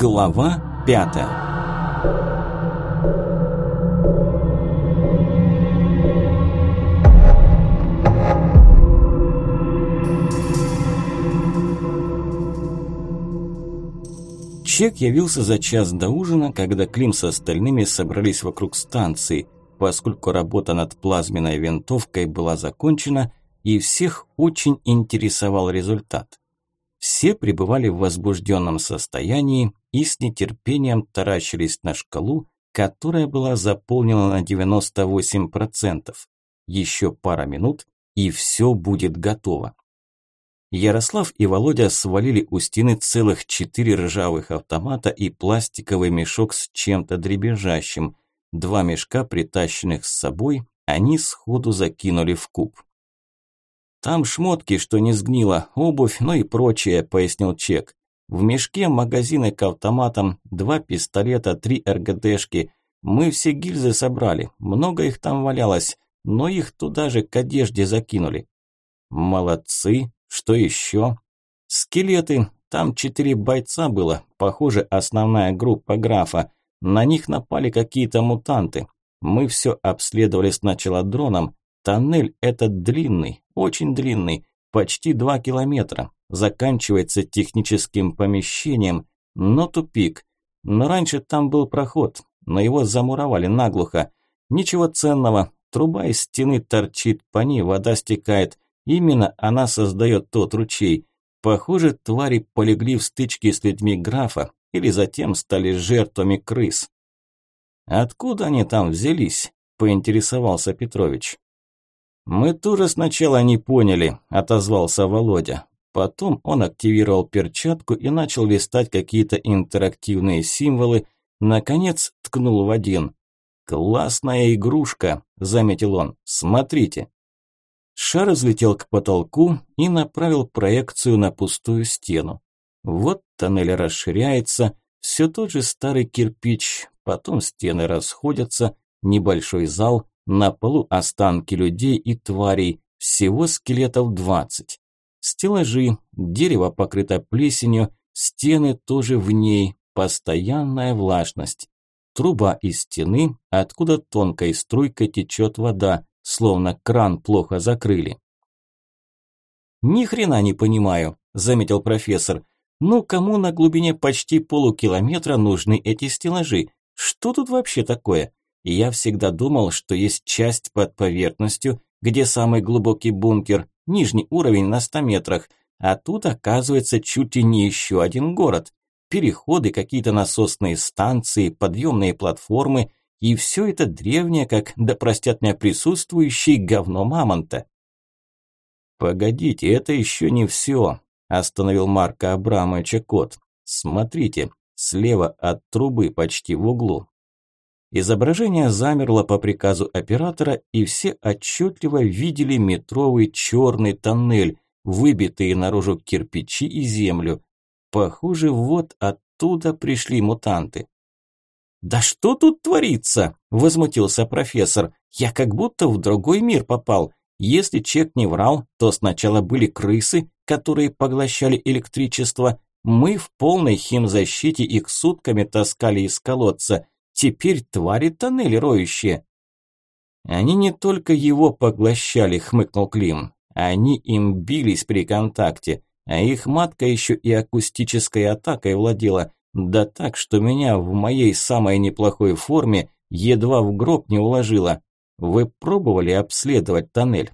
Глава пятая Чек явился за час до ужина, когда Клим с остальными собрались вокруг станции, поскольку работа над плазменной винтовкой была закончена, и всех очень интересовал результат. Все пребывали в возбужденном состоянии и с нетерпением таращились на шкалу, которая была заполнена на 98%. Еще пара минут, и все будет готово. Ярослав и Володя свалили у стены целых четыре ржавых автомата и пластиковый мешок с чем-то дребезжащим. Два мешка, притащенных с собой, они сходу закинули в куб. «Там шмотки, что не сгнило, обувь, ну и прочее», – пояснил Чек. «В мешке магазины к автоматам, два пистолета, три РГДшки. Мы все гильзы собрали, много их там валялось, но их туда же к одежде закинули». «Молодцы, что еще?» «Скелеты, там четыре бойца было, похоже, основная группа графа. На них напали какие-то мутанты. Мы все обследовали сначала дроном, Тоннель этот длинный, очень длинный, почти два километра. Заканчивается техническим помещением, но тупик. Но раньше там был проход, но его замуровали наглухо. Ничего ценного, труба из стены торчит, по ней вода стекает. Именно она создает тот ручей. Похоже, твари полегли в стычке с людьми графа или затем стали жертвами крыс. «Откуда они там взялись?» – поинтересовался Петрович. «Мы тоже сначала не поняли», – отозвался Володя. Потом он активировал перчатку и начал листать какие-то интерактивные символы, наконец ткнул в один. «Классная игрушка», – заметил он. «Смотрите». Шар взлетел к потолку и направил проекцию на пустую стену. Вот тоннель расширяется, все тот же старый кирпич, потом стены расходятся, небольшой зал, на полу останки людей и тварей, всего скелетов 20. Стеллажи, дерево покрыто плесенью, стены тоже в ней, постоянная влажность. Труба из стены, откуда тонкой струйкой течет вода, словно кран плохо закрыли. «Ни хрена не понимаю», – заметил профессор. «Ну, кому на глубине почти полукилометра нужны эти стеллажи? Что тут вообще такое? И я всегда думал, что есть часть под поверхностью, где самый глубокий бункер, нижний уровень на 100 метрах, а тут оказывается чуть ли не еще один город. Переходы, какие-то насосные станции, подъемные платформы, и все это древнее, как, да простят меня присутствующие, говно мамонта. «Погодите, это еще не все», – остановил Марка Абрамовича кот. «Смотрите, слева от трубы почти в углу, Изображение замерло по приказу оператора, и все отчетливо видели метровый черный тоннель, выбитые наружу кирпичи и землю. Похоже, вот оттуда пришли мутанты. «Да что тут творится?» – возмутился профессор. «Я как будто в другой мир попал. Если Чек не врал, то сначала были крысы, которые поглощали электричество. Мы в полной химзащите их сутками таскали из колодца. Теперь твари тоннели роющие. Они не только его поглощали, хмыкнул Клим. Они им бились при контакте, а их матка еще и акустической атакой владела, да так, что меня в моей самой неплохой форме едва в гроб не уложила. Вы пробовали обследовать тоннель?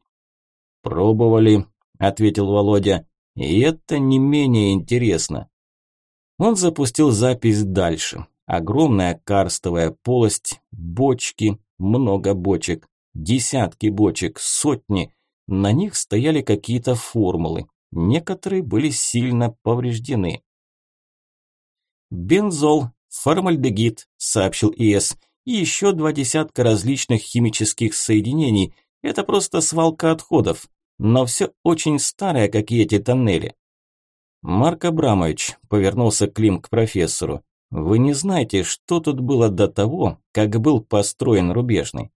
Пробовали, ответил Володя. И это не менее интересно. Он запустил запись дальше. Огромная карстовая полость, бочки, много бочек, десятки бочек, сотни. На них стояли какие-то формулы. Некоторые были сильно повреждены. «Бензол, формальдегид», – сообщил ИС, – «и еще два десятка различных химических соединений. Это просто свалка отходов. Но все очень старое, как и эти тоннели». «Марк Абрамович», – повернулся Клим к профессору, вы не знаете, что тут было до того, как был построен рубежный.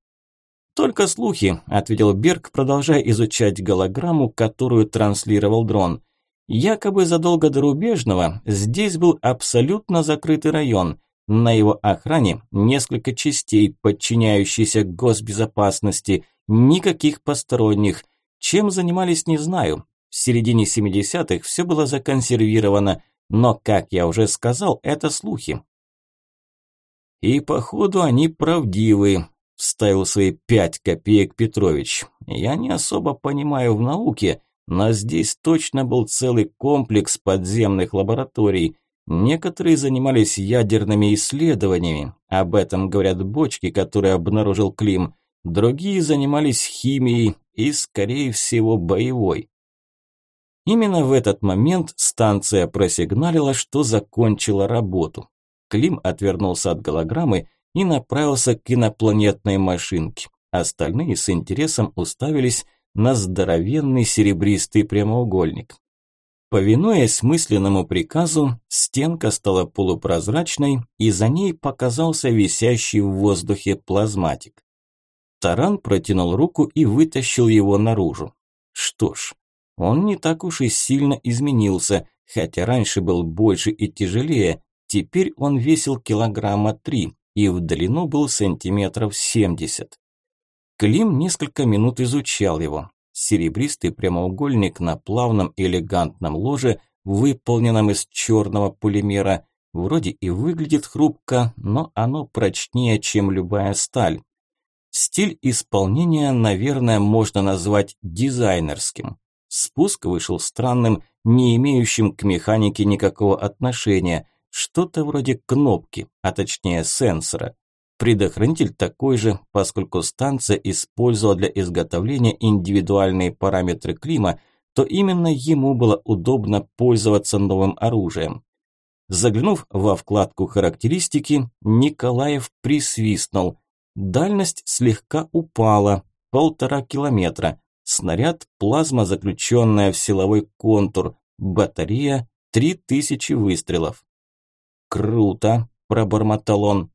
Только слухи, ответил Берг, продолжая изучать голограмму, которую транслировал дрон. Якобы задолго до Рубежного здесь был абсолютно закрытый район. На его охране несколько частей, подчиняющиеся госбезопасности, никаких посторонних. Чем занимались, не знаю. В середине 70-х все было законсервировано, но, как я уже сказал, это слухи. И походу они правдивы, вставил свои пять копеек Петрович. Я не особо понимаю в науке, но здесь точно был целый комплекс подземных лабораторий. Некоторые занимались ядерными исследованиями, об этом говорят бочки, которые обнаружил Клим. Другие занимались химией и, скорее всего, боевой. Именно в этот момент станция просигналила, что закончила работу. Клим отвернулся от голограммы и направился к инопланетной машинке. Остальные с интересом уставились на здоровенный серебристый прямоугольник. Повинуясь мысленному приказу, стенка стала полупрозрачной, и за ней показался висящий в воздухе плазматик. Таран протянул руку и вытащил его наружу. Что ж, он не так уж и сильно изменился, хотя раньше был больше и тяжелее, теперь он весил килограмма три и в длину был сантиметров семьдесят. Клим несколько минут изучал его. Серебристый прямоугольник на плавном элегантном ложе, выполненном из черного полимера, вроде и выглядит хрупко, но оно прочнее, чем любая сталь. Стиль исполнения, наверное, можно назвать дизайнерским. Спуск вышел странным, не имеющим к механике никакого отношения, что-то вроде кнопки, а точнее сенсора. Предохранитель такой же, поскольку станция использовала для изготовления индивидуальные параметры клима, то именно ему было удобно пользоваться новым оружием. Заглянув во вкладку характеристики, Николаев присвистнул. Дальность слегка упала, полтора километра. Снаряд – плазма, заключенная в силовой контур. Батарея – три тысячи выстрелов. «Круто!» – пробормотал он.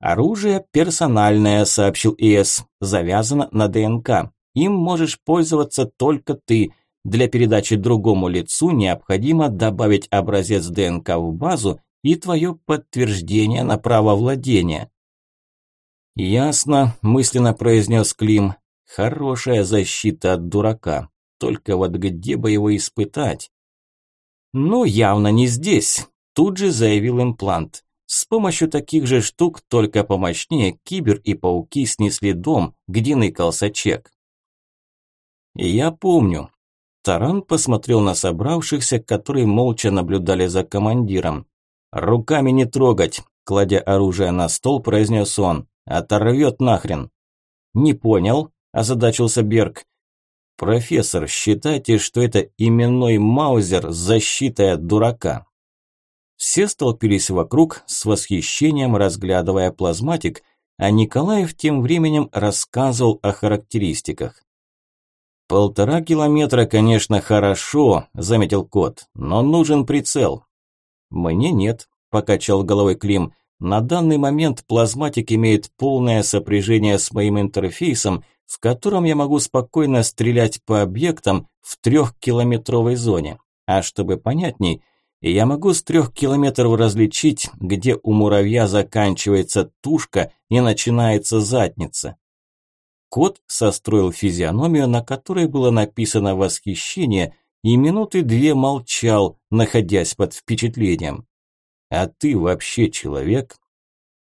«Оружие персональное», – сообщил ИС, – «завязано на ДНК. Им можешь пользоваться только ты. Для передачи другому лицу необходимо добавить образец ДНК в базу и твое подтверждение на право владения». «Ясно», – мысленно произнес Клим. «Хорошая защита от дурака. Только вот где бы его испытать?» «Ну, явно не здесь», – тут же заявил имплант. С помощью таких же штук, только помощнее, кибер и пауки снесли дом, где ныкался чек. Я помню. Таран посмотрел на собравшихся, которые молча наблюдали за командиром. «Руками не трогать!» – кладя оружие на стол, произнес он. «Оторвет нахрен!» «Не понял», – озадачился Берг. «Профессор, считайте, что это именной маузер с защитой от дурака. Все столпились вокруг, с восхищением разглядывая плазматик, а Николаев тем временем рассказывал о характеристиках. «Полтора километра, конечно, хорошо», – заметил кот, – «но нужен прицел». «Мне нет», – покачал головой Клим. «На данный момент плазматик имеет полное сопряжение с моим интерфейсом, в котором я могу спокойно стрелять по объектам в трехкилометровой зоне. А чтобы понятней, я могу с трех километров различить, где у муравья заканчивается тушка и начинается задница. Кот состроил физиономию, на которой было написано восхищение, и минуты две молчал, находясь под впечатлением. «А ты вообще человек?»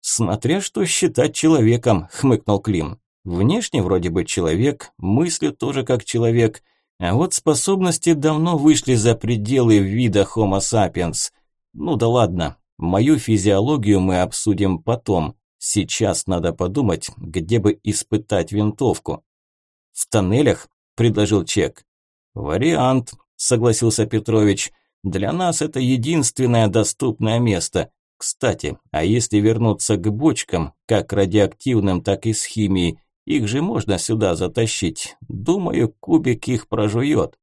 «Смотря что считать человеком», – хмыкнул Клим. «Внешне вроде бы человек, мысли тоже как человек, а вот способности давно вышли за пределы вида Homo sapiens. Ну да ладно, мою физиологию мы обсудим потом. Сейчас надо подумать, где бы испытать винтовку. В тоннелях, предложил Чек. Вариант, согласился Петрович. Для нас это единственное доступное место. Кстати, а если вернуться к бочкам, как радиоактивным, так и с химией, их же можно сюда затащить. Думаю, кубик их прожует.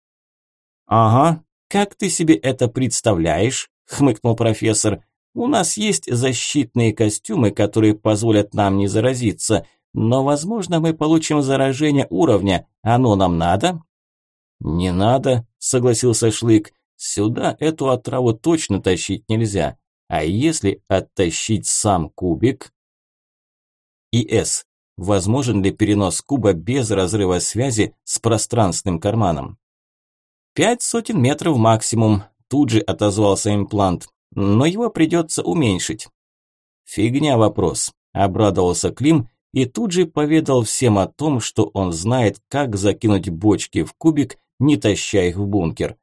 Ага, как ты себе это представляешь? Хмыкнул профессор. У нас есть защитные костюмы, которые позволят нам не заразиться, но, возможно, мы получим заражение уровня. Оно нам надо? Не надо, согласился Шлык. Сюда эту отраву точно тащить нельзя. А если оттащить сам кубик? ИС. Возможен ли перенос куба без разрыва связи с пространственным карманом? Пять сотен метров максимум, тут же отозвался имплант, но его придется уменьшить. Фигня вопрос, обрадовался Клим и тут же поведал всем о том, что он знает, как закинуть бочки в кубик, не таща их в бункер.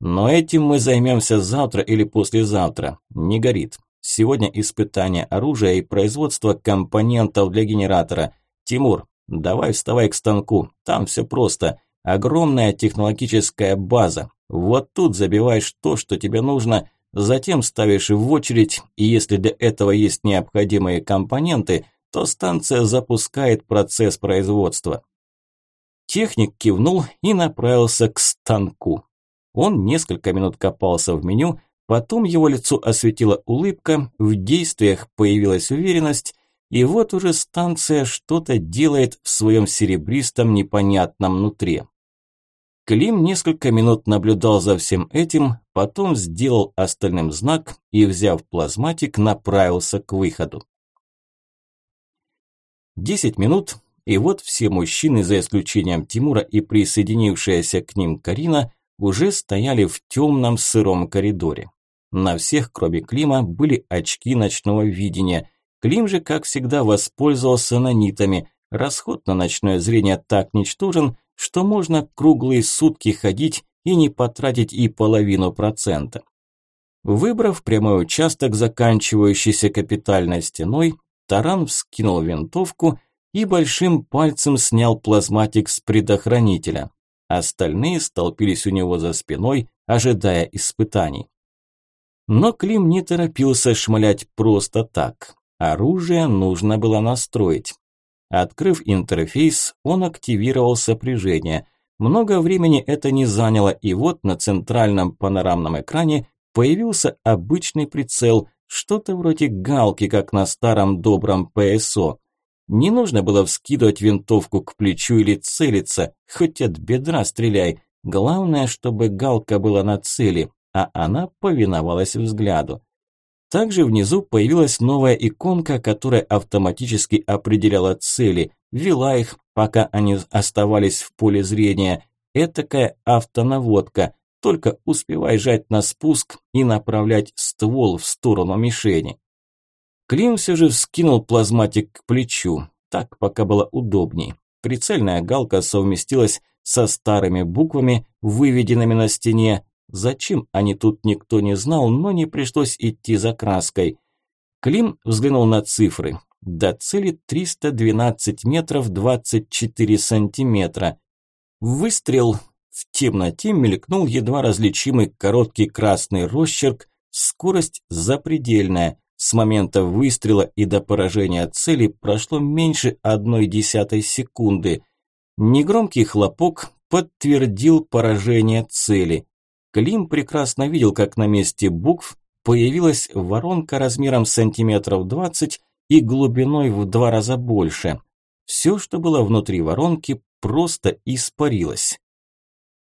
Но этим мы займемся завтра или послезавтра. Не горит. Сегодня испытание оружия и производство компонентов для генератора. Тимур, давай вставай к станку. Там все просто. Огромная технологическая база. Вот тут забиваешь то, что тебе нужно, затем ставишь в очередь, и если для этого есть необходимые компоненты, то станция запускает процесс производства. Техник кивнул и направился к станку. Он несколько минут копался в меню, потом его лицо осветила улыбка, в действиях появилась уверенность, и вот уже станция что-то делает в своем серебристом непонятном нутре. Клим несколько минут наблюдал за всем этим, потом сделал остальным знак и, взяв плазматик, направился к выходу. Десять минут, и вот все мужчины, за исключением Тимура и присоединившаяся к ним Карина, уже стояли в темном сыром коридоре. На всех, кроме Клима, были очки ночного видения. Клим же, как всегда, воспользовался нанитами. Расход на ночное зрение так ничтожен, что можно круглые сутки ходить и не потратить и половину процента. Выбрав прямой участок, заканчивающийся капитальной стеной, Таран вскинул винтовку и большим пальцем снял плазматик с предохранителя. Остальные столпились у него за спиной, ожидая испытаний. Но Клим не торопился шмалять просто так. Оружие нужно было настроить. Открыв интерфейс, он активировал сопряжение. Много времени это не заняло, и вот на центральном панорамном экране появился обычный прицел, что-то вроде галки, как на старом добром ПСО. Не нужно было вскидывать винтовку к плечу или целиться, хоть от бедра стреляй. Главное, чтобы галка была на цели, а она повиновалась взгляду. Также внизу появилась новая иконка, которая автоматически определяла цели, вела их, пока они оставались в поле зрения. Этакая автонаводка, только успевай жать на спуск и направлять ствол в сторону мишени. Клим все же вскинул плазматик к плечу. Так пока было удобней. Прицельная галка совместилась со старыми буквами, выведенными на стене. Зачем они тут никто не знал, но не пришлось идти за краской. Клим взглянул на цифры. До цели 312 метров 24 сантиметра. Выстрел. В темноте мелькнул едва различимый короткий красный росчерк, скорость запредельная. С момента выстрела и до поражения цели прошло меньше одной десятой секунды. Негромкий хлопок подтвердил поражение цели. Клим прекрасно видел, как на месте букв появилась воронка размером сантиметров 20 и глубиной в два раза больше. Все, что было внутри воронки, просто испарилось.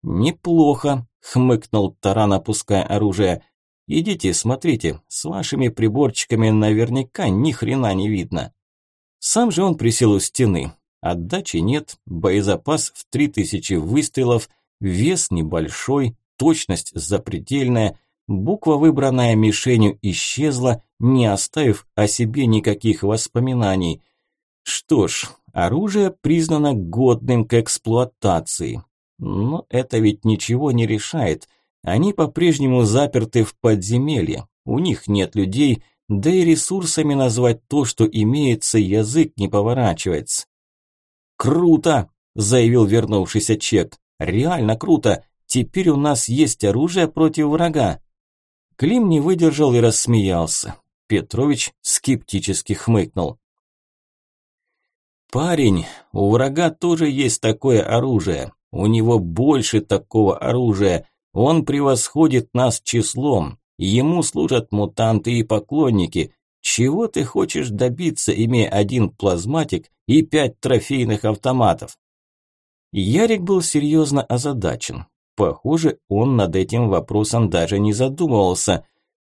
«Неплохо», – хмыкнул Таран, опуская оружие. Идите, смотрите, с вашими приборчиками наверняка ни хрена не видно. Сам же он присел у стены. Отдачи нет, боезапас в 3000 выстрелов, вес небольшой, точность запредельная, буква, выбранная мишенью, исчезла, не оставив о себе никаких воспоминаний. Что ж, оружие признано годным к эксплуатации. Но это ведь ничего не решает – они по-прежнему заперты в подземелье. У них нет людей, да и ресурсами назвать то, что имеется, язык не поворачивается. «Круто!» – заявил вернувшийся Чек. «Реально круто! Теперь у нас есть оружие против врага!» Клим не выдержал и рассмеялся. Петрович скептически хмыкнул. «Парень, у врага тоже есть такое оружие. У него больше такого оружия. Он превосходит нас числом. Ему служат мутанты и поклонники. Чего ты хочешь добиться, имея один плазматик и пять трофейных автоматов? Ярик был серьезно озадачен. Похоже, он над этим вопросом даже не задумывался.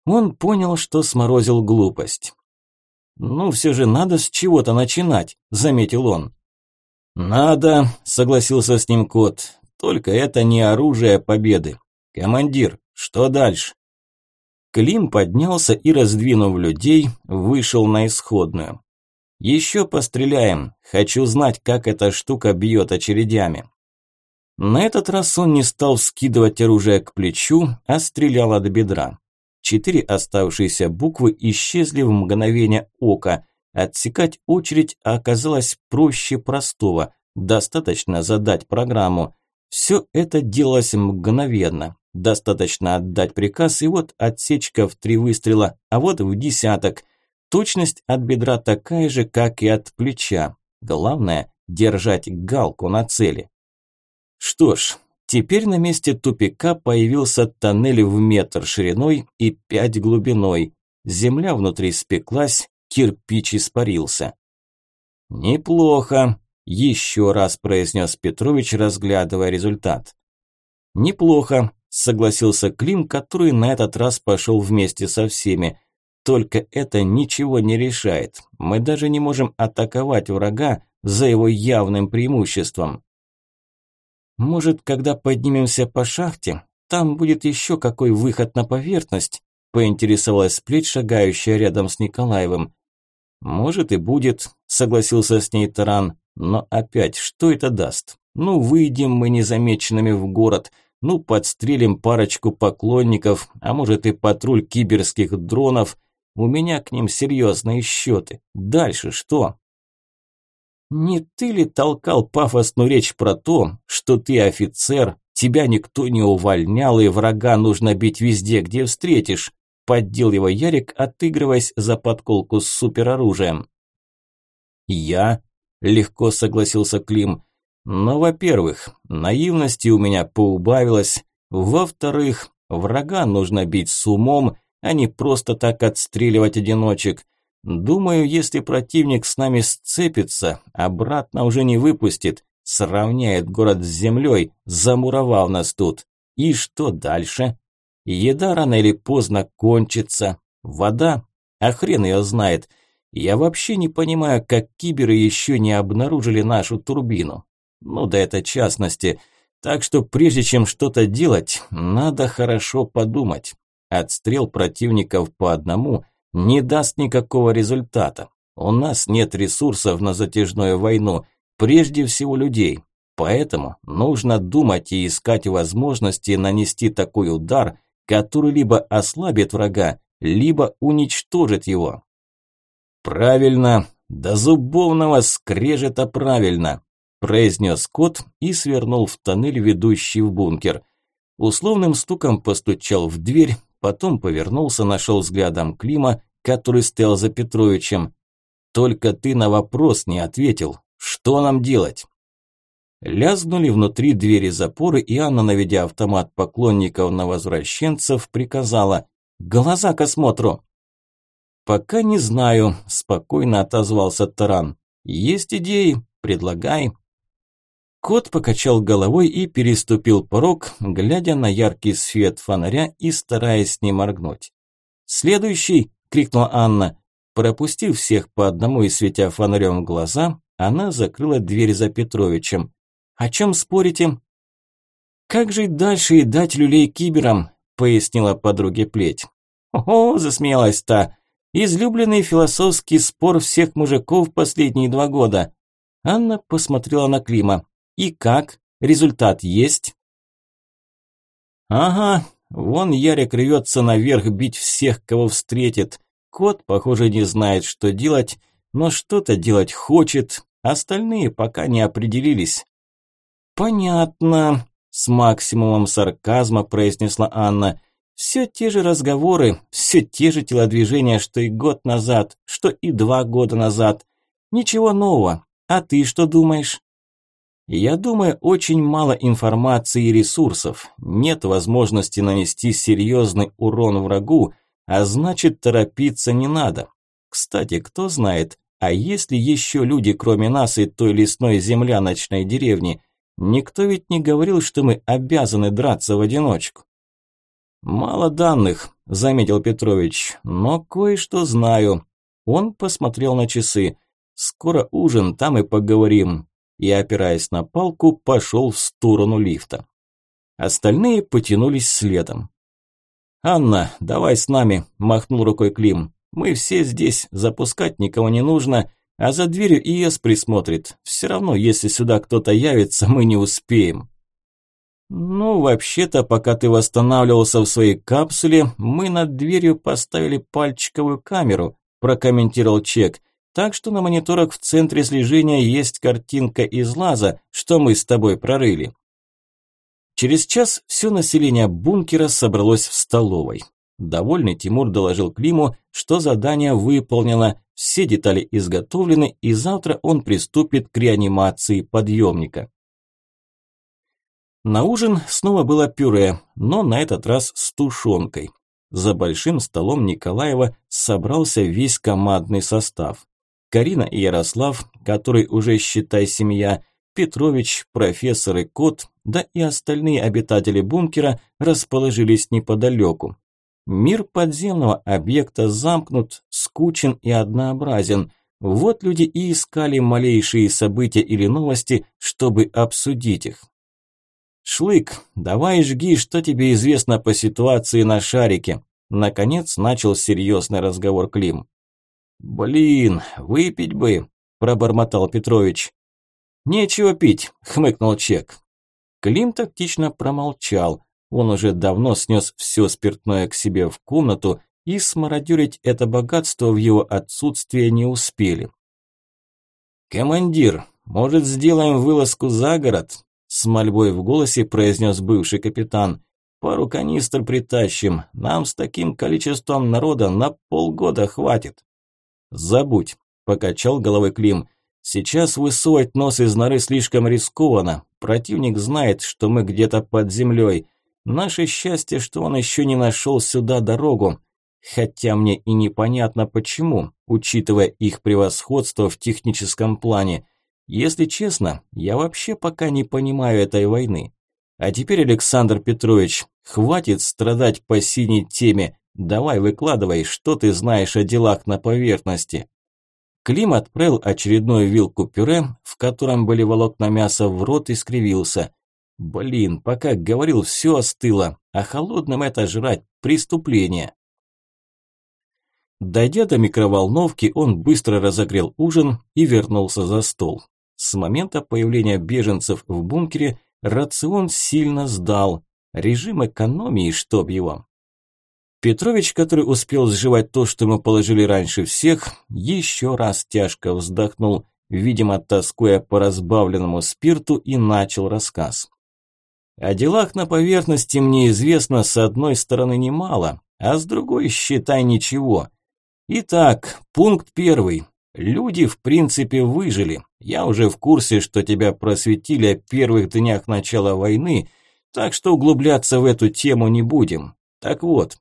Он понял, что сморозил глупость. «Ну, все же надо с чего-то начинать», – заметил он. «Надо», – согласился с ним кот. «Только это не оружие победы. Командир, что дальше?» Клим поднялся и, раздвинув людей, вышел на исходную. «Еще постреляем. Хочу знать, как эта штука бьет очередями». На этот раз он не стал скидывать оружие к плечу, а стрелял от бедра. Четыре оставшиеся буквы исчезли в мгновение ока. Отсекать очередь оказалось проще простого. Достаточно задать программу. Все это делалось мгновенно. Достаточно отдать приказ, и вот отсечка в три выстрела, а вот в десяток. Точность от бедра такая же, как и от плеча. Главное – держать галку на цели. Что ж, теперь на месте тупика появился тоннель в метр шириной и пять глубиной. Земля внутри спеклась, кирпич испарился. «Неплохо», – еще раз произнес Петрович, разглядывая результат. «Неплохо», согласился Клим, который на этот раз пошел вместе со всеми. Только это ничего не решает. Мы даже не можем атаковать врага за его явным преимуществом. Может, когда поднимемся по шахте, там будет еще какой выход на поверхность? Поинтересовалась плеть, шагающая рядом с Николаевым. Может и будет, согласился с ней Таран. Но опять, что это даст? Ну, выйдем мы незамеченными в город – ну, подстрелим парочку поклонников, а может и патруль киберских дронов. У меня к ним серьезные счеты. Дальше что? Не ты ли толкал пафосную речь про то, что ты офицер, тебя никто не увольнял и врага нужно бить везде, где встретишь? Поддел его Ярик, отыгрываясь за подколку с супероружием. Я? Легко согласился Клим. Но, во-первых, наивности у меня поубавилось. Во-вторых, врага нужно бить с умом, а не просто так отстреливать одиночек. Думаю, если противник с нами сцепится, обратно уже не выпустит, сравняет город с землей, замуровал нас тут. И что дальше? Еда рано или поздно кончится. Вода? А хрен ее знает. Я вообще не понимаю, как киберы еще не обнаружили нашу турбину. Ну да это частности. Так что прежде чем что-то делать, надо хорошо подумать. Отстрел противников по одному не даст никакого результата. У нас нет ресурсов на затяжную войну, прежде всего людей. Поэтому нужно думать и искать возможности нанести такой удар, который либо ослабит врага, либо уничтожит его. Правильно, до зубовного скрежета правильно произнес кот и свернул в тоннель, ведущий в бункер. Условным стуком постучал в дверь, потом повернулся, нашел взглядом Клима, который стоял за Петровичем. «Только ты на вопрос не ответил. Что нам делать?» Лязгнули внутри двери запоры, и Анна, наведя автомат поклонников на возвращенцев, приказала «Глаза к осмотру!» «Пока не знаю», – спокойно отозвался Таран. «Есть идеи? Предлагай». Кот покачал головой и переступил порог, глядя на яркий свет фонаря и стараясь не моргнуть. «Следующий!» – крикнула Анна. Пропустив всех по одному и светя фонарем в глаза, она закрыла дверь за Петровичем. «О чем спорите?» «Как жить дальше и дать люлей киберам?» – пояснила подруге плеть. «О, засмеялась та. Излюбленный философский спор всех мужиков последние два года». Анна посмотрела на Клима. И как? Результат есть? Ага, вон Ярик рвется наверх бить всех, кого встретит. Кот, похоже, не знает, что делать, но что-то делать хочет. Остальные пока не определились. Понятно, с максимумом сарказма произнесла Анна. Все те же разговоры, все те же телодвижения, что и год назад, что и два года назад. Ничего нового. А ты что думаешь? Я думаю, очень мало информации и ресурсов, нет возможности нанести серьезный урон врагу, а значит торопиться не надо. Кстати, кто знает, а есть ли еще люди, кроме нас и той лесной земляночной деревни? Никто ведь не говорил, что мы обязаны драться в одиночку. Мало данных, заметил Петрович, но кое-что знаю. Он посмотрел на часы. Скоро ужин, там и поговорим. И, опираясь на палку, пошел в сторону лифта. Остальные потянулись следом. «Анна, давай с нами», – махнул рукой Клим. «Мы все здесь, запускать никого не нужно, а за дверью ИС присмотрит. Все равно, если сюда кто-то явится, мы не успеем». «Ну, вообще-то, пока ты восстанавливался в своей капсуле, мы над дверью поставили пальчиковую камеру», – прокомментировал Чек. «Так что на мониторах в центре слежения есть картинка из лаза, что мы с тобой прорыли. Через час все население бункера собралось в столовой. Довольный Тимур доложил Климу, что задание выполнено, все детали изготовлены и завтра он приступит к реанимации подъемника. На ужин снова было пюре, но на этот раз с тушенкой. За большим столом Николаева собрался весь командный состав. Карина и Ярослав, который уже, считай, семья, Петрович, профессор и кот, да и остальные обитатели бункера расположились неподалеку. Мир подземного объекта замкнут, скучен и однообразен. Вот люди и искали малейшие события или новости, чтобы обсудить их. «Шлык, давай жги, что тебе известно по ситуации на шарике?» Наконец начал серьезный разговор Клим. «Блин, выпить бы», – пробормотал Петрович. «Нечего пить», – хмыкнул Чек. Клим тактично промолчал. Он уже давно снес все спиртное к себе в комнату, и смародерить это богатство в его отсутствие не успели. «Командир, может, сделаем вылазку за город?» С мольбой в голосе произнес бывший капитан. «Пару канистр притащим. Нам с таким количеством народа на полгода хватит». «Забудь», – покачал головой Клим. Сейчас высовывать нос из норы слишком рискованно. Противник знает, что мы где-то под землей. Наше счастье, что он еще не нашел сюда дорогу. Хотя мне и непонятно почему, учитывая их превосходство в техническом плане. Если честно, я вообще пока не понимаю этой войны. А теперь, Александр Петрович, хватит страдать по синей теме. Давай выкладывай, что ты знаешь о делах на поверхности. Клим отправил очередную вилку пюре, в котором были волокна мяса, в рот и скривился. Блин, пока говорил, все остыло, а холодным это жрать – преступление. Дойдя до микроволновки, он быстро разогрел ужин и вернулся за стол. С момента появления беженцев в бункере рацион сильно сдал. Режим экономии, чтоб его. Петрович, который успел сживать то, что ему положили раньше всех, еще раз тяжко вздохнул, видимо, тоскуя по разбавленному спирту, и начал рассказ. О делах на поверхности мне известно с одной стороны немало, а с другой, считай, ничего. Итак, пункт первый. Люди, в принципе, выжили. Я уже в курсе, что тебя просветили о первых днях начала войны, так что углубляться в эту тему не будем. Так вот,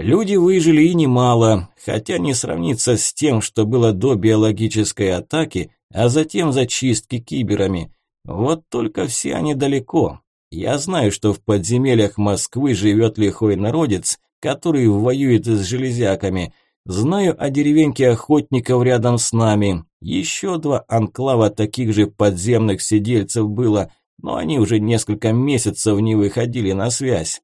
Люди выжили и немало, хотя не сравнится с тем, что было до биологической атаки, а затем зачистки киберами. Вот только все они далеко. Я знаю, что в подземельях Москвы живет лихой народец, который воюет с железяками. Знаю о деревеньке охотников рядом с нами. Еще два анклава таких же подземных сидельцев было, но они уже несколько месяцев не выходили на связь.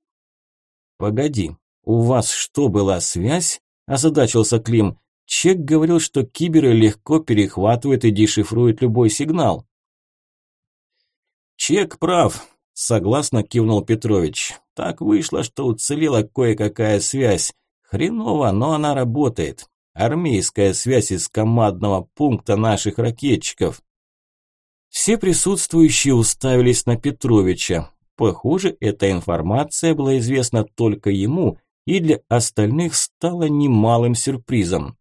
Погоди, «У вас что, была связь?» – озадачился Клим. Чек говорил, что киберы легко перехватывают и дешифруют любой сигнал. «Чек прав», – согласно кивнул Петрович. «Так вышло, что уцелела кое-какая связь. Хреново, но она работает. Армейская связь из командного пункта наших ракетчиков». Все присутствующие уставились на Петровича. Похоже, эта информация была известна только ему, и для остальных стало немалым сюрпризом.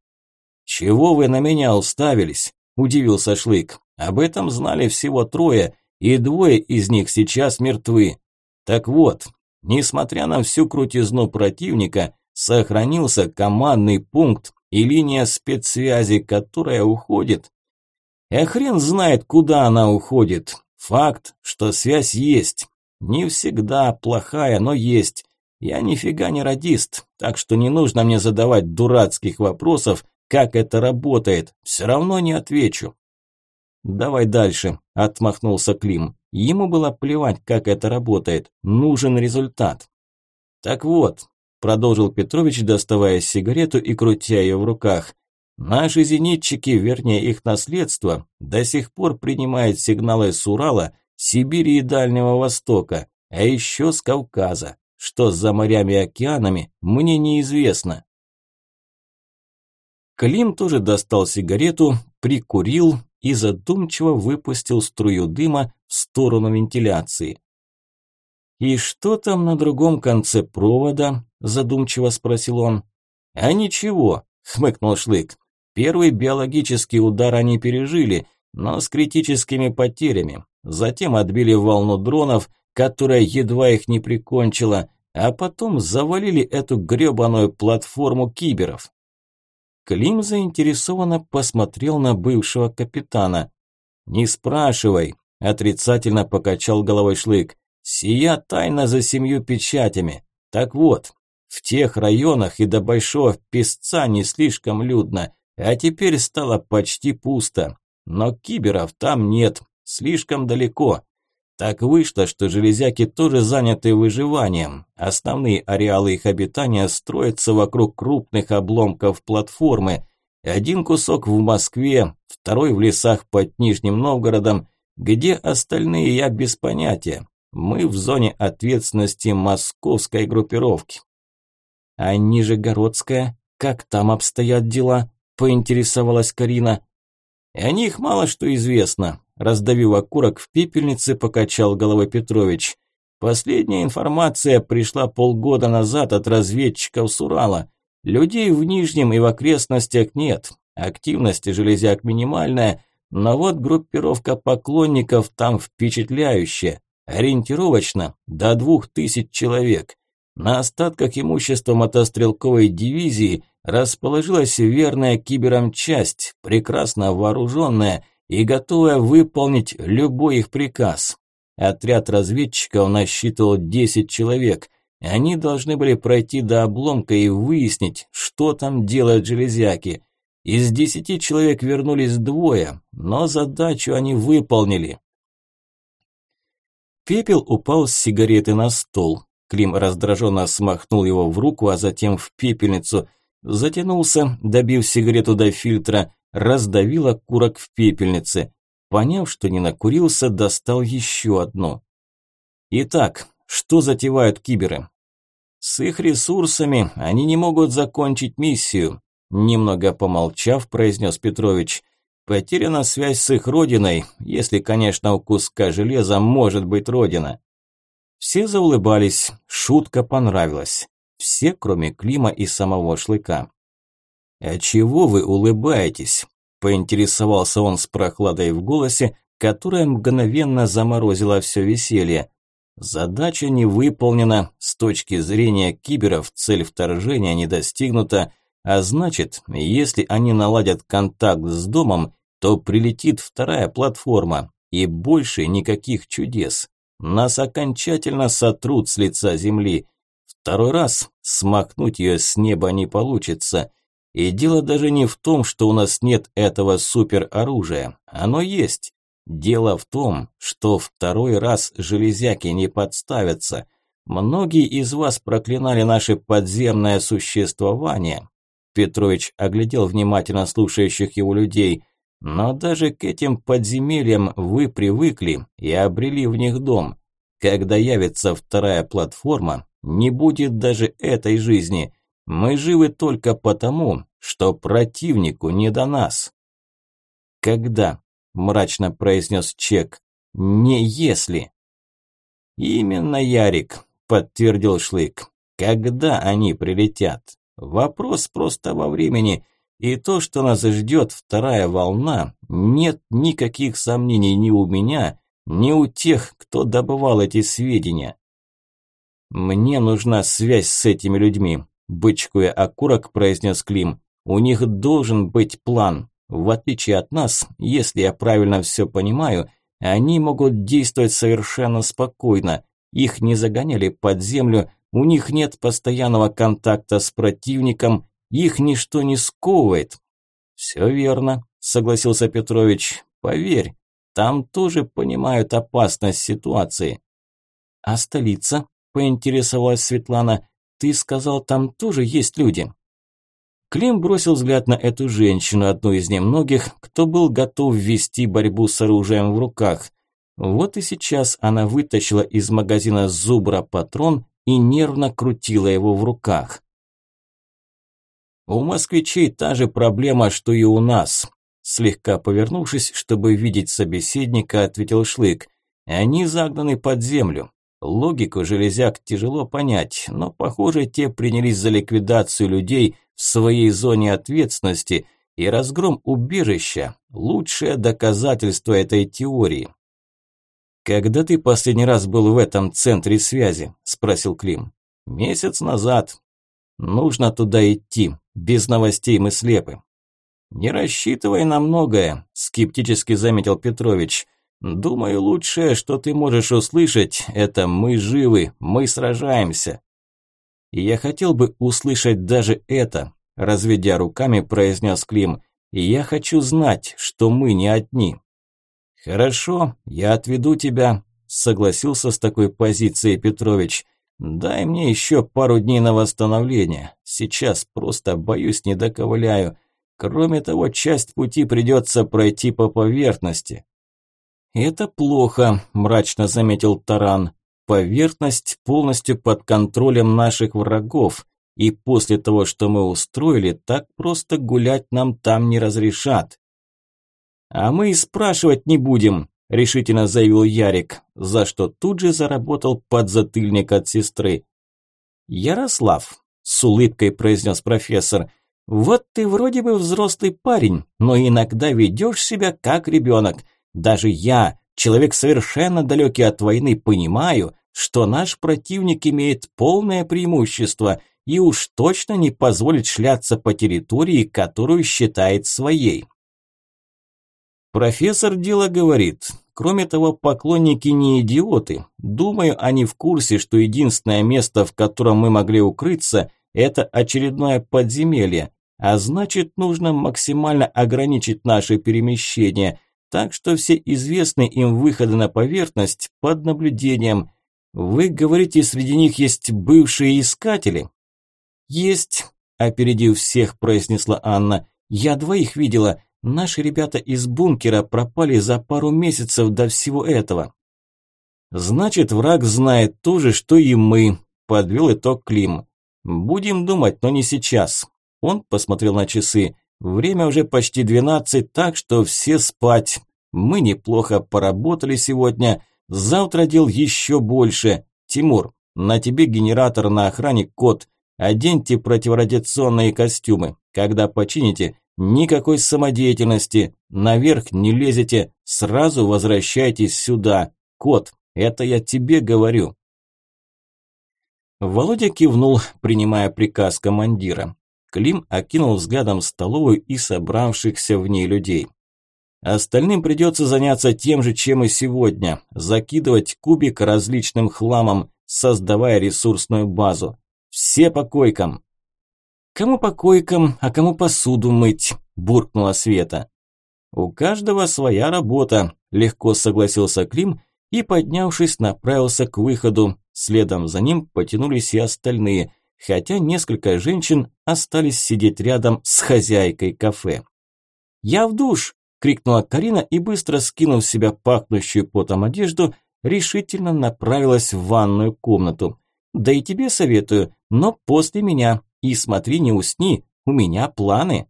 «Чего вы на меня уставились?» – удивился Шлык. «Об этом знали всего трое, и двое из них сейчас мертвы. Так вот, несмотря на всю крутизну противника, сохранился командный пункт и линия спецсвязи, которая уходит. А хрен знает, куда она уходит. Факт, что связь есть. Не всегда плохая, но есть. Я нифига не радист, так что не нужно мне задавать дурацких вопросов, как это работает. Все равно не отвечу. Давай дальше, отмахнулся Клим. Ему было плевать, как это работает. Нужен результат. Так вот, продолжил Петрович, доставая сигарету и крутя ее в руках. Наши зенитчики, вернее их наследство, до сих пор принимают сигналы с Урала, Сибири и Дальнего Востока, а еще с Кавказа. Что за морями и океанами, мне неизвестно. Клим тоже достал сигарету, прикурил и задумчиво выпустил струю дыма в сторону вентиляции. «И что там на другом конце провода?» – задумчиво спросил он. «А ничего», – хмыкнул Шлык. «Первый биологический удар они пережили, но с критическими потерями. Затем отбили волну дронов, которая едва их не прикончила, а потом завалили эту грёбаную платформу киберов. Клим заинтересованно посмотрел на бывшего капитана. «Не спрашивай», – отрицательно покачал головой Шлык. «Сия тайна за семью печатями. Так вот, в тех районах и до Большого Песца не слишком людно, а теперь стало почти пусто. Но киберов там нет, слишком далеко. Так вышло, что железяки тоже заняты выживанием. Основные ареалы их обитания строятся вокруг крупных обломков платформы. Один кусок в Москве, второй в лесах под Нижним Новгородом. Где остальные, я без понятия. Мы в зоне ответственности московской группировки. А Нижегородская, как там обстоят дела? Поинтересовалась Карина. О них мало что известно. Раздавив окурок в пепельнице, покачал головой Петрович. Последняя информация пришла полгода назад от разведчиков с Урала. Людей в Нижнем и в окрестностях нет. Активность железяк минимальная, но вот группировка поклонников там впечатляющая. Ориентировочно до двух тысяч человек. На остатках имущества мотострелковой дивизии расположилась верная киберам часть, прекрасно вооруженная – и готовая выполнить любой их приказ. Отряд разведчиков насчитывал 10 человек. Они должны были пройти до обломка и выяснить, что там делают железяки. Из десяти человек вернулись двое, но задачу они выполнили. Пепел упал с сигареты на стол. Клим раздраженно смахнул его в руку, а затем в пепельницу. Затянулся, добив сигарету до фильтра, раздавил окурок в пепельнице. Поняв, что не накурился, достал еще одну. Итак, что затевают киберы? С их ресурсами они не могут закончить миссию. Немного помолчав, произнес Петрович. Потеряна связь с их родиной, если, конечно, у куска железа может быть родина. Все заулыбались, шутка понравилась. Все, кроме Клима и самого Шлыка. «А чего вы улыбаетесь?» – поинтересовался он с прохладой в голосе, которая мгновенно заморозила все веселье. Задача не выполнена, с точки зрения киберов цель вторжения не достигнута, а значит, если они наладят контакт с домом, то прилетит вторая платформа, и больше никаких чудес. Нас окончательно сотрут с лица земли. Второй раз смахнуть ее с неба не получится – и дело даже не в том, что у нас нет этого супероружия. Оно есть. Дело в том, что второй раз железяки не подставятся. Многие из вас проклинали наше подземное существование. Петрович оглядел внимательно слушающих его людей. Но даже к этим подземельям вы привыкли и обрели в них дом. Когда явится вторая платформа, не будет даже этой жизни – мы живы только потому, что противнику не до нас. Когда? мрачно произнес Чек. Не если. Именно, Ярик, подтвердил Шлык. Когда они прилетят? Вопрос просто во времени. И то, что нас ждет вторая волна, нет никаких сомнений ни у меня, ни у тех, кто добывал эти сведения. Мне нужна связь с этими людьми, Бычкуя окурок, произнес Клим. У них должен быть план. В отличие от нас, если я правильно все понимаю, Они могут действовать совершенно спокойно. Их не загоняли под землю, у них нет постоянного контакта с противником, их ничто не сковывает. Все верно, согласился Петрович. Поверь, там тоже понимают опасность ситуации. А столица? Поинтересовалась Светлана. Ты сказал, там тоже есть люди. Клим бросил взгляд на эту женщину, одну из немногих, кто был готов вести борьбу с оружием в руках. Вот и сейчас она вытащила из магазина зубра патрон и нервно крутила его в руках. «У москвичей та же проблема, что и у нас», слегка повернувшись, чтобы видеть собеседника, ответил Шлык. «Они загнаны под землю. Логику железяк тяжело понять, но, похоже, те принялись за ликвидацию людей в своей зоне ответственности, и разгром убежища – лучшее доказательство этой теории. «Когда ты последний раз был в этом центре связи?» – спросил Клим. «Месяц назад. Нужно туда идти. Без новостей мы слепы». «Не рассчитывай на многое», – скептически заметил Петрович. Думаю, лучшее, что ты можешь услышать, это мы живы, мы сражаемся. И я хотел бы услышать даже это, разведя руками, произнес Клим. И я хочу знать, что мы не одни. Хорошо, я отведу тебя, согласился с такой позицией Петрович. Дай мне еще пару дней на восстановление. Сейчас просто боюсь не доковыляю. Кроме того, часть пути придется пройти по поверхности. «Это плохо», – мрачно заметил Таран. «Поверхность полностью под контролем наших врагов, и после того, что мы устроили, так просто гулять нам там не разрешат». «А мы и спрашивать не будем», – решительно заявил Ярик, за что тут же заработал подзатыльник от сестры. «Ярослав», – с улыбкой произнес профессор, – «вот ты вроде бы взрослый парень, но иногда ведешь себя как ребенок». Даже я, человек совершенно далекий от войны, понимаю, что наш противник имеет полное преимущество и уж точно не позволит шляться по территории, которую считает своей. Профессор дело говорит. Кроме того, поклонники не идиоты. Думаю, они в курсе, что единственное место, в котором мы могли укрыться, это очередное подземелье, а значит, нужно максимально ограничить наше перемещение, так что все известные им выходы на поверхность под наблюдением. Вы говорите, среди них есть бывшие искатели? Есть, опередив всех, произнесла Анна. Я двоих видела. Наши ребята из бункера пропали за пару месяцев до всего этого. Значит, враг знает то же, что и мы, подвел итог Клим. Будем думать, но не сейчас. Он посмотрел на часы. Время уже почти двенадцать, так что все спать. Мы неплохо поработали сегодня. Завтра дел еще больше. Тимур, на тебе генератор на охране код. Оденьте противорадиационные костюмы. Когда почините, никакой самодеятельности. Наверх не лезете, сразу возвращайтесь сюда. Кот, это я тебе говорю. Володя кивнул, принимая приказ командира. Клим окинул взглядом столовую и собравшихся в ней людей. Остальным придется заняться тем же, чем и сегодня – закидывать кубик различным хламом, создавая ресурсную базу. Все по койкам. «Кому по койкам, а кому посуду мыть?» – буркнула Света. «У каждого своя работа», – легко согласился Клим и, поднявшись, направился к выходу. Следом за ним потянулись и остальные – хотя несколько женщин остались сидеть рядом с хозяйкой кафе. «Я в душ!» – крикнула Карина и, быстро скинув с себя пахнущую потом одежду, решительно направилась в ванную комнату. «Да и тебе советую, но после меня. И смотри, не усни, у меня планы».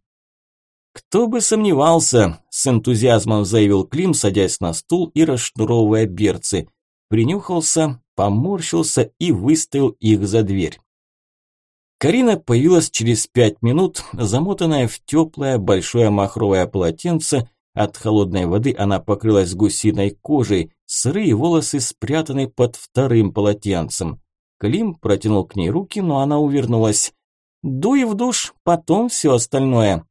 «Кто бы сомневался», – с энтузиазмом заявил Клим, садясь на стул и расшнуровывая берцы. Принюхался, поморщился и выставил их за дверь. Карина появилась через пять минут, замотанная в теплое большое махровое полотенце. От холодной воды она покрылась гусиной кожей, сырые волосы спрятаны под вторым полотенцем. Клим протянул к ней руки, но она увернулась. «Дуй в душ, потом все остальное».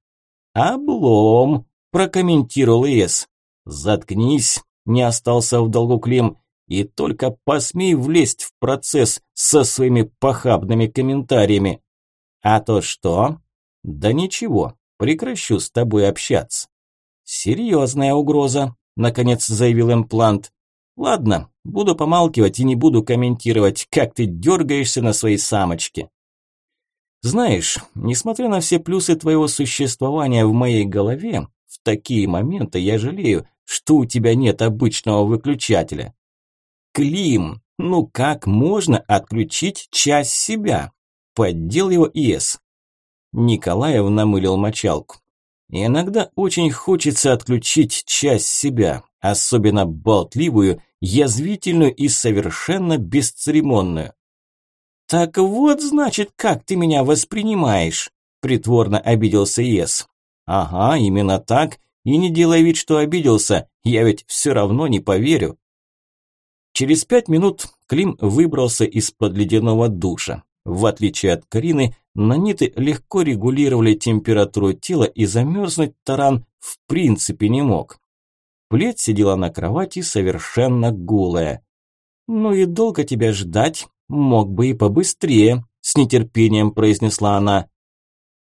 «Облом», – прокомментировал Эс. «Заткнись», не остался в долгу Клим. И только посмей влезть в процесс со своими похабными комментариями. А то что? Да ничего, прекращу с тобой общаться. Серьезная угроза, наконец заявил имплант. Ладно, буду помалкивать и не буду комментировать, как ты дергаешься на своей самочке. Знаешь, несмотря на все плюсы твоего существования в моей голове, в такие моменты я жалею, что у тебя нет обычного выключателя. Клим, ну как можно отключить часть себя? Поддел его ИС. Николаев намылил мочалку. Иногда очень хочется отключить часть себя, особенно болтливую, язвительную и совершенно бесцеремонную. «Так вот, значит, как ты меня воспринимаешь?» – притворно обиделся Ес. «Ага, именно так. И не делай вид, что обиделся, я ведь все равно не поверю». Через пять минут Клим выбрался из-под ледяного душа. В отличие от Карины, наниты легко регулировали температуру тела и замерзнуть таран в принципе не мог. Плед сидела на кровати совершенно голая. «Ну и долго тебя ждать?» «Мог бы и побыстрее», – с нетерпением произнесла она.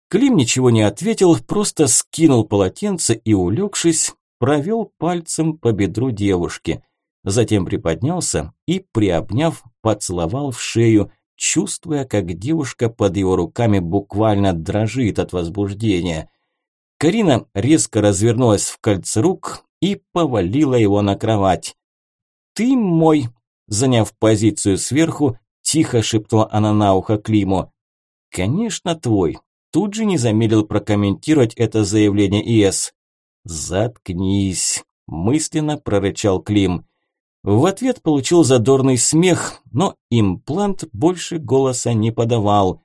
Клим ничего не ответил, просто скинул полотенце и, улегшись, провел пальцем по бедру девушки. Затем приподнялся и, приобняв, поцеловал в шею, чувствуя, как девушка под его руками буквально дрожит от возбуждения. Карина резко развернулась в кольце рук и повалила его на кровать. «Ты мой!» Заняв позицию сверху, Тихо шепнула она на ухо Климу. «Конечно твой». Тут же не замедлил прокомментировать это заявление ИС. «Заткнись», – мысленно прорычал Клим. В ответ получил задорный смех, но имплант больше голоса не подавал.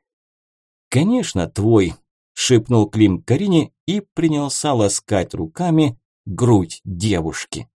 «Конечно, твой», – шепнул Клим Карине и принялся ласкать руками грудь девушки.